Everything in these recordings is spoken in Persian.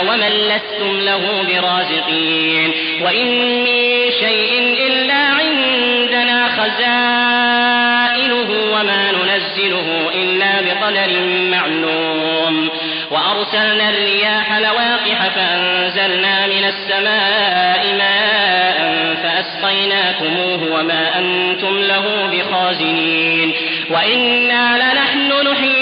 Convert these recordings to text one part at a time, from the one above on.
ومن لستم له برازقين. وإن من شيء إلا عندنا خزائنه وما ننزله إلا بقدر معلوم. وأرسلنا الرياح لواقح فأنزلنا من السماء ماء فأسقيناكموه وما أنتم له بخازنين. وإنا لنحن نحيي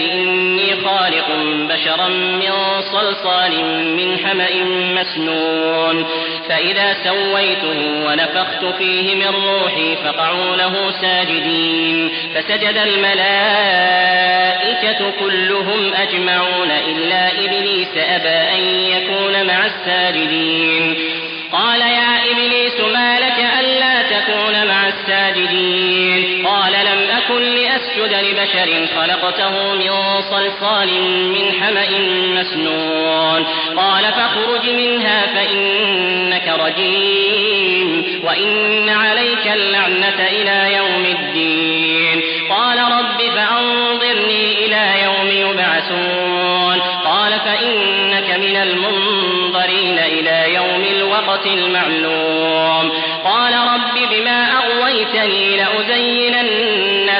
إني خالق بشرا من صلصال من حمأ مسنون فإذا سويته ونفخت فيه من روحي فقعوا له ساجدين فسجد الملائكة كلهم أجمعون إلا إبليس أبى أن يكون مع الساجدين قال يا إبليس ما لك ألا تكون مع الساجدين أكن لأسجد لبشر خلقته من صلصال من حمأ مسنون. قال فاخرج منها فإنك رجيم وإن عليك اللعنة إلى يوم الدين. قال رب فأنظرني إلى يوم يبعثون. قال فإنك من المنظرين إلى يوم الوقت المعلوم. قال رب بما أغويتني لأزينن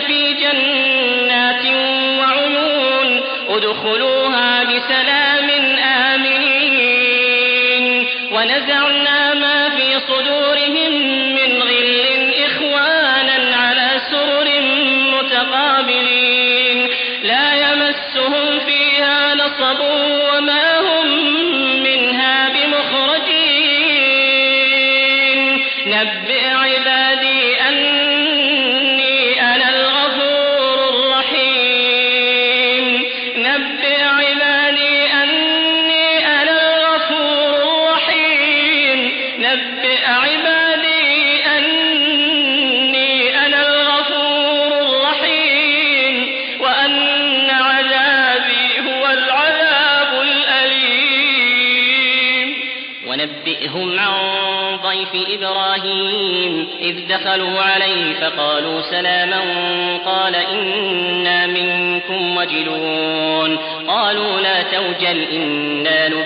في جنات وعيون ادخلوها بسلام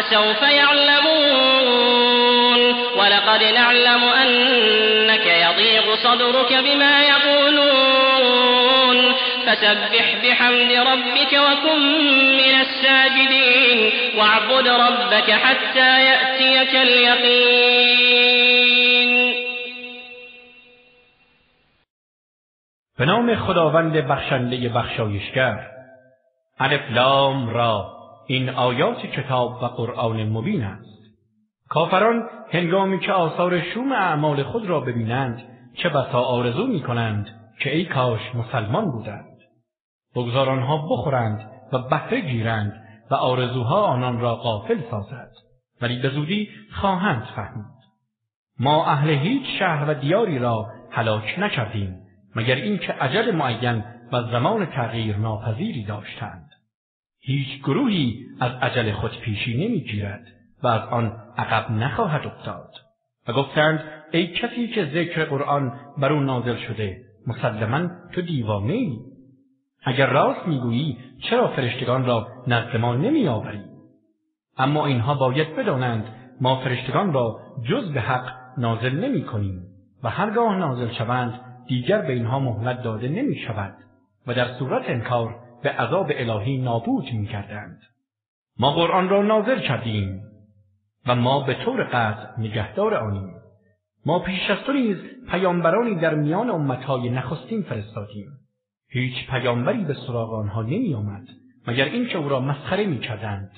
فسوف يعلمون. ولقد نعلم أنك يضيق صدرك بما يقولون. فسبح بحمد ربك وكن من الساجدين. واعبد ربك حتى يأتيك اليقين. به نام خداوند بخشنده بخشایشگر. الف لام را. این آیات کتاب و قرآن مبین است. کافران هنگامی که آثار شوم اعمال خود را ببینند چه بسا آرزو می کنند که ای کاش مسلمان بودند. بگذار آنها بخورند و بهره گیرند و آرزوها آنان را غافل سازد. ولی به زودی خواهند فهمید. ما اهل هیچ شهر و دیاری را هلاک نکردیم مگر اینکه عجل معین و زمان تغییر ناپذیری داشتند. هیچ گروهی از عجل خود پیشی نمی‌گیرد و از آن عقب نخواهد افتاد. و گفتند ای کسی که ذکر قرآن بر او نازل شده مسلما تو دیوانه ای اگر راست می‌گویی چرا فرشتگان را نزد ما نمیآوری؟ اما اینها باید بدانند ما فرشتگان را جز به حق نازل نمی کنیم و هرگاه نازل شوند دیگر به اینها مهلت داده نمی شود و در صورت انکار به عذاب الهی نابود می کردند. ما قرآن را نازل کردیم و ما به طور قطع نگهدار آنیم. ما پیش از تو نیز پیامبرانی در میان امتهای نخستین فرستادیم. هیچ پیامبری به سراغ آنها نمی آمد مگر اینکه او را مسخره می کردند.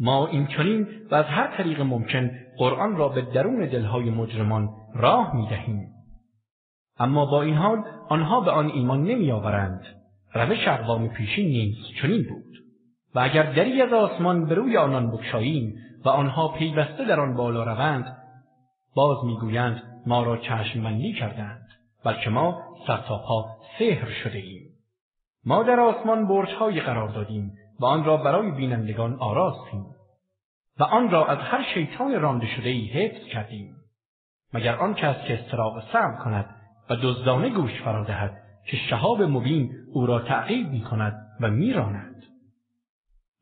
ما این چنین و از هر طریق ممکن قرآن را به درون دلهای مجرمان راه می دهیم. اما با این حال آنها به آن ایمان نمی آورند. روش اقوام پیشین نیز چنین بود. و اگر دری از آسمان به روی آنان بکشاییم و آنها پیوسته در آن بالا روند باز می‌گویند ما را چشمبندی کردند بلکه ما سرتاپا سحر شده ایم ما در آسمان برجهایی قرار دادیم و آن را برای بینندگان آراستیم و آن را از هر شیطان رانده شده ای حفظ کردیم مگر آن کس که استراق سم کند و دزدانه گوش فرا دهد که شهاب مبین او را تعقیب می کند و میراند.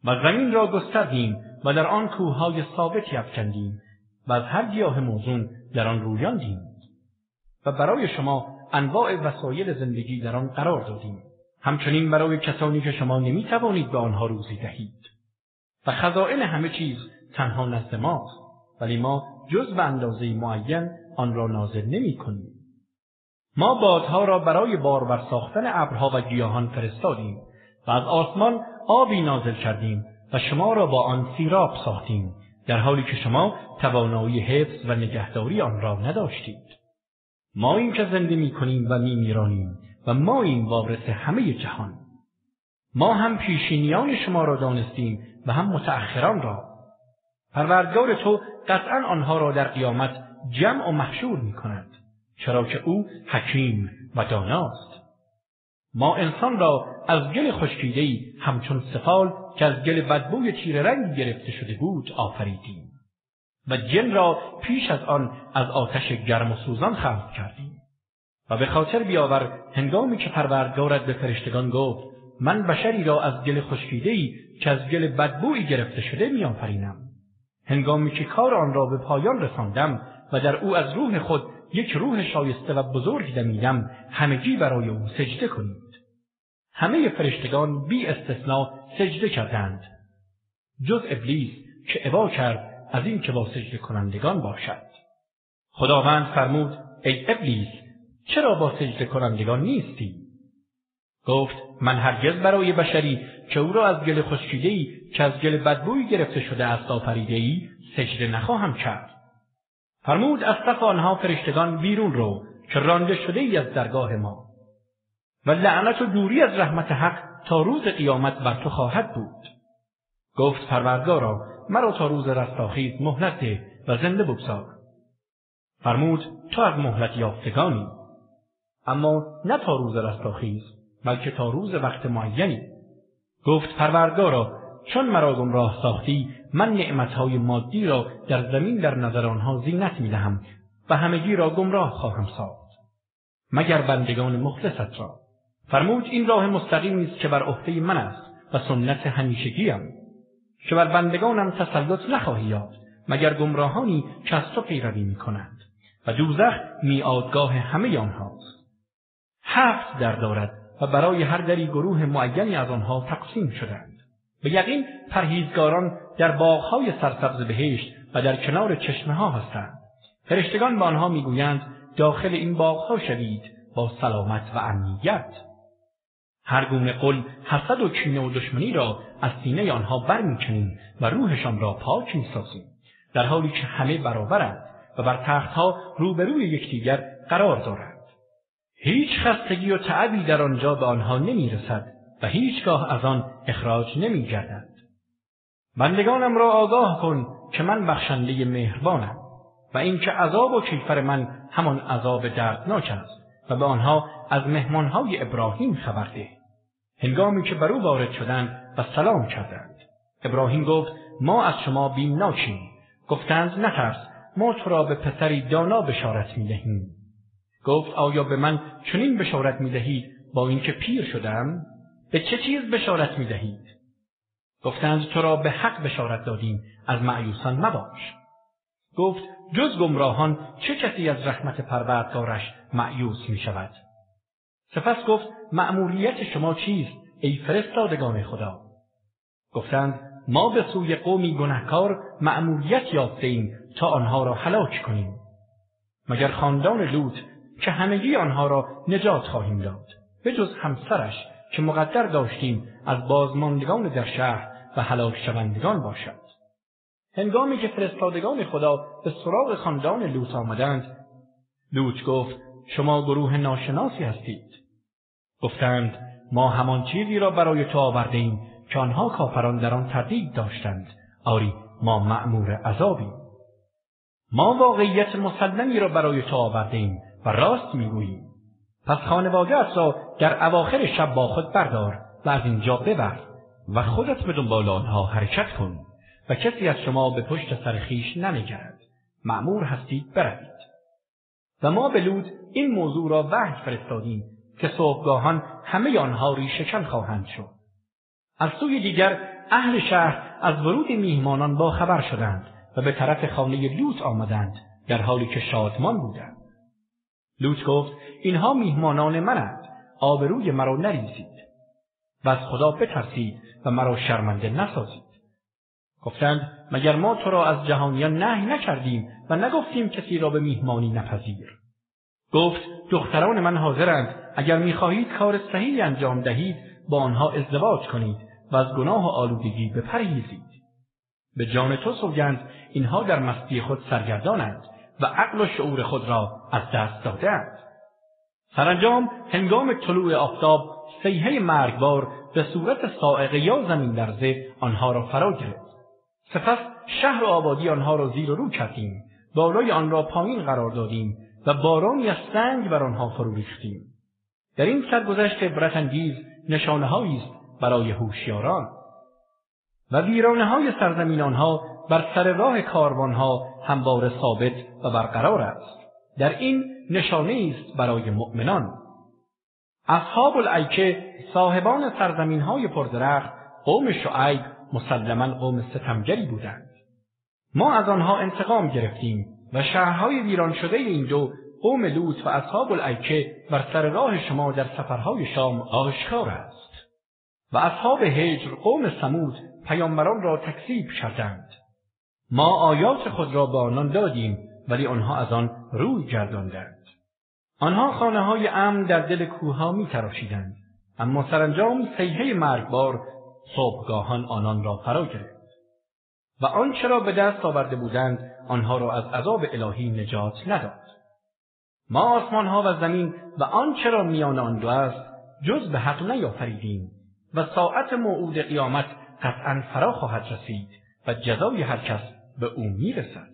و زمین را گستردیم و در آن کوههای ثابتی افکندیم و از هر گیاه موزون در آن رویاندیم و برای شما انواع وسایل زندگی در آن قرار دادیم. همچنین برای کسانی که شما نمی توانید به آنها روزی دهید. و خزائن همه چیز تنها نزد ماست ولی ما جز به اندازه معین آن را نازل نمی کنیم. ما بادها را برای بارور ساختن ابرها و گیاهان فرستادیم و از آسمان آبی نازل کردیم و شما را با آن سیراب ساختیم در حالی که شما توانایی حفظ و نگهداری آن را نداشتید. ما این که زنده می کنیم و می میرانیم و ما این وارث همه جهان. ما هم پیشینیان شما را دانستیم و هم متأخران را. پروردگار تو قطعا آنها را در قیامت جمع و محشور می کند چرا که او حکیم و داناست. ما انسان را از گل خشکیدهای همچون سفال که از گل بدبوی تیر رنگ گرفته شده بود آفریدیم و جن را پیش از آن از آتش گرم و سوزان خلق کردیم. و به خاطر بیاور هنگامی که پروردگارت به فرشتگان گفت من بشری را از گل خشکیدهای که از گل بدبویی گرفته شده میآفرینم. هنگامی که کار آن را به پایان رساندم و در او از روح خود یک روح شایسته و بزرگ دمیدم همگی برای او سجده کنید. همه فرشتگان بی استثنا سجده کردند. جز ابلیس که عبا کرد از این که با سجده کنندگان باشد. خداوند فرمود ای ابلیس چرا با سجده کنندگان نیستی؟ گفت من هرگز برای بشری که او را از گل خشکیدهای که از گل بدبویی گرفته شده است آفریدهای سجده نخواهم کرد. فرمود از صف آنها فرشتگان بیرون رو که رانده شده ای از درگاه ما. و لعنت و دوری از رحمت حق تا روز قیامت بر تو خواهد بود. گفت پروردگارا مرا تا روز رستاخیز مهلت ده و زنده بگذار. فرمود تو از مهلت یافتگانی. اما نه تا روز رستاخیز بلکه تا روز وقت معینی. گفت پروردگارا چون مرا گمراه ساختی من نعمتهای مادی را در زمین در نظر آنها زینت می‌دهم و همگی را گمراه خواهم ساخت. مگر بندگان مخلصت را. فرمود این راه مستقیمی است که بر عهده من است و سنت همیشگیم. که بر بندگانم تسلط نخواهی یافت مگر گمراهانی که از تو پیروی می‌کنند و دوزخ میادگاه همه آنهاست. هفت در دارد و برای هر دری گروه معینی از آنها تقسیم شدند. به یقین پرهیزگاران در باغهای سرسبز بهشت و در کنار چشمه ها هستند. فرشتگان به آنها می‌گویند داخل این باغها شوید با سلامت و امنیت. هر گونه قل حسد و کینه و دشمنی را از سینه آنها برمیکنیم و روحشان را پاک می‌سازیم. در حالی که همه برابرند و بر تختها روبروی یکدیگر قرار دارند. هیچ خستگی و تعبی در آنجا به آنها نمی‌رسد. و هیچگاه از آن اخراج نمی گردند. بندگانم را آگاه کن که من بخشنده مهربانم و اینکه عذاب و کیفر من همان عذاب دردناک است و به آنها از مهمانهای ابراهیم خبر ده. هنگامی که بر او وارد شدند و سلام کردند. ابراهیم گفت ما از شما بیمناکیم. گفتند نترس ما تو را به پسری دانا بشارت می دهیم. گفت آیا به من چنین بشارت می دهید با اینکه پیر شدم؟ به چه چیز بشارت می دهید؟ گفتند تو را به حق بشارت دادیم از معیوسان مباش. گفت جز گمراهان چه کسی از رحمت پروردگارش معیوس می شود؟ سپس گفت مأموریت شما چیست ای فرستادگان خدا؟ گفتند ما به سوی قومی گنهکار مأموریت یافته ایم تا آنها را هلاک کنیم. مگر خاندان لوط که همگی آنها را نجات خواهیم داد به جز همسرش که مقدر داشتیم از بازماندگان در شهر و هلاک شوندگان باشد. هنگامی که فرستادگان خدا به سراغ خاندان لوط آمدند لوط گفت شما گروه ناشناسی هستید. گفتند ما همان چیزی را برای تو آورده ایم که آنها کافران در آن تردید داشتند. آری ما مأمور عذابیم. ما واقعیت مسلمی را برای تو آورده ایم و راست می‌گوییم. پس خانوادهات را در اواخر شب با خود بردار و از اینجا ببر و خودت به دنبال آنها حرکت کن و کسی از شما به پشت سر خیش ننگرد. معمور هستید بروید. و ما به لود این موضوع را وحی فرستادیم که صبحگاهان همه آنها ریشهکن خواهند شد. از سوی دیگر اهل شهر از ورود میهمانان با خبر شدند و به طرف خانه لوط آمدند در حالی که شادمان بودند. لوط گفت اینها میهمانان منند. آبروی مرا نریزید. و از خدا بترسید و مرا شرمنده نسازید. گفتند مگر ما تو را از جهانیان نهی نکردیم و نگفتیم کسی را به میهمانی نپذیر؟ گفت دختران من حاضرند. اگر می‌خواهید کار صحیح انجام دهید با آنها ازدواج کنید و از گناه و آلودگی بپرهیزید. به جان تو سوگند اینها در مستی خود سرگردانند. و عقل و شعور خود را از دست دادند. سرانجام هنگام طلوع آفتاب سیحه مرگبار به صورت سائقه یا زمین لرزه آنها را فرا گرفت. سپس شهر و آبادی آنها را زیر و رو کردیم. بالای آن را پایین قرار دادیم و بارانی از سنگ بر آنها فرو ریختیم. در این سرگذشت عبرت انگیز نشانههایی است برای هوشیاران. و ویرانه های سرزمین آنها بر سر راه کاروانها همواره ثابت و برقرار است. در این نشانه است برای مؤمنان. اصحاب الایکه صاحبان سرزمین های پردرخت قوم شعیب مسلما قوم ستمگری بودند. ما از آنها انتقام گرفتیم و شهرهای ویران شده این دو قوم لوط و اصحاب الایکه بر سر راه شما در سفرهای شام آشکار است. و اصحاب هجر قوم سمود پیامبران را تکذیب کردند. ما آیات خود را به آنان دادیم ولی آنها از آن روی گرداندند. آنها خانه های امن در دل کوهها می تراشیدند اما سرانجام سیحه مرگبار صبحگاهان آنان را فرا گرفت. و آنچه را به دست آورده بودند آنها را از عذاب الهی نجات نداد. ما آسمانها و زمین و آنچه را میان آن دو است جز به حق نیافریدیم و ساعت موعود قیامت قطعا فرا خواهد رسید و جزای هر کس به او می‌رسد.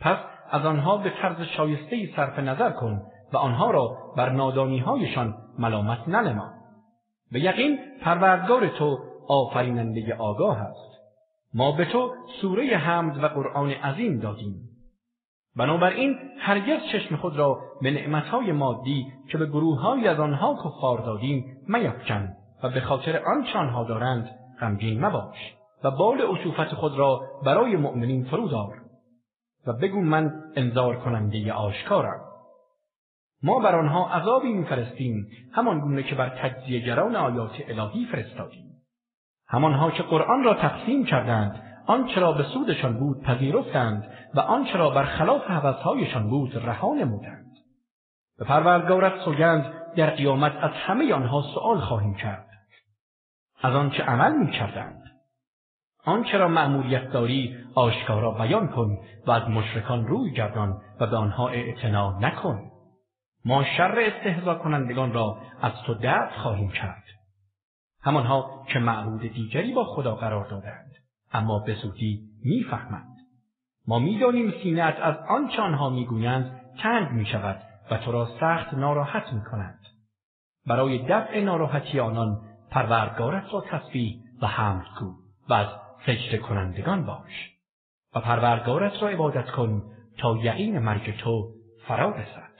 پس از آنها به طرز شایسته صرف نظر کن و آنها را بر نادانیهایشان ملامت ننما. به یقین پروردگار تو آفریننده آگاه است. ما به تو سوره حمد و قرآن عظیم دادیم. بنابراین هرگز چشم خود را به نعمتهای مادی که به گروههایی از آنها کفار دادیم میفکن و به خاطر آنچه آنها دارند غمگین مباش. و بال عطوفت خود را برای مؤمنین فرو دار و بگو من انذار کننده آشکارم. ما بر آنها عذابی میفرستیم همان گونه که بر تجزیه گران آیات الهی فرستادیم. همانها که قرآن را تقسیم کردند آنچه را به سودشان بود پذیرفتند و آنچه را بر خلاف هوسهایشان بود رها نمودند. به پروردگارت سوگند در قیامت از همه آنها سؤال خواهیم کرد. از آنچه عمل می‌کردند. آنچه را مأموریت داری آشکارا بیان کن و از مشرکان روی گردان و به آنها اعتنا نکن. ما شر استهزا کنندگان را از تو درد خواهیم کرد. همانها که معبود دیگری با خدا قرار دادند اما به زودی می‌فهمند. ما می‌دانیم سینهات از آنچه آنها می‌گویند تنگ می شود و تو را سخت ناراحت می کنند. برای دفع ناراحتی آنان پروردگارت را تسبیح و حمد کو و از سجده کنندگان باش و پروردگارت را عبادت کن تا یقین مرگ تو فرا رسد.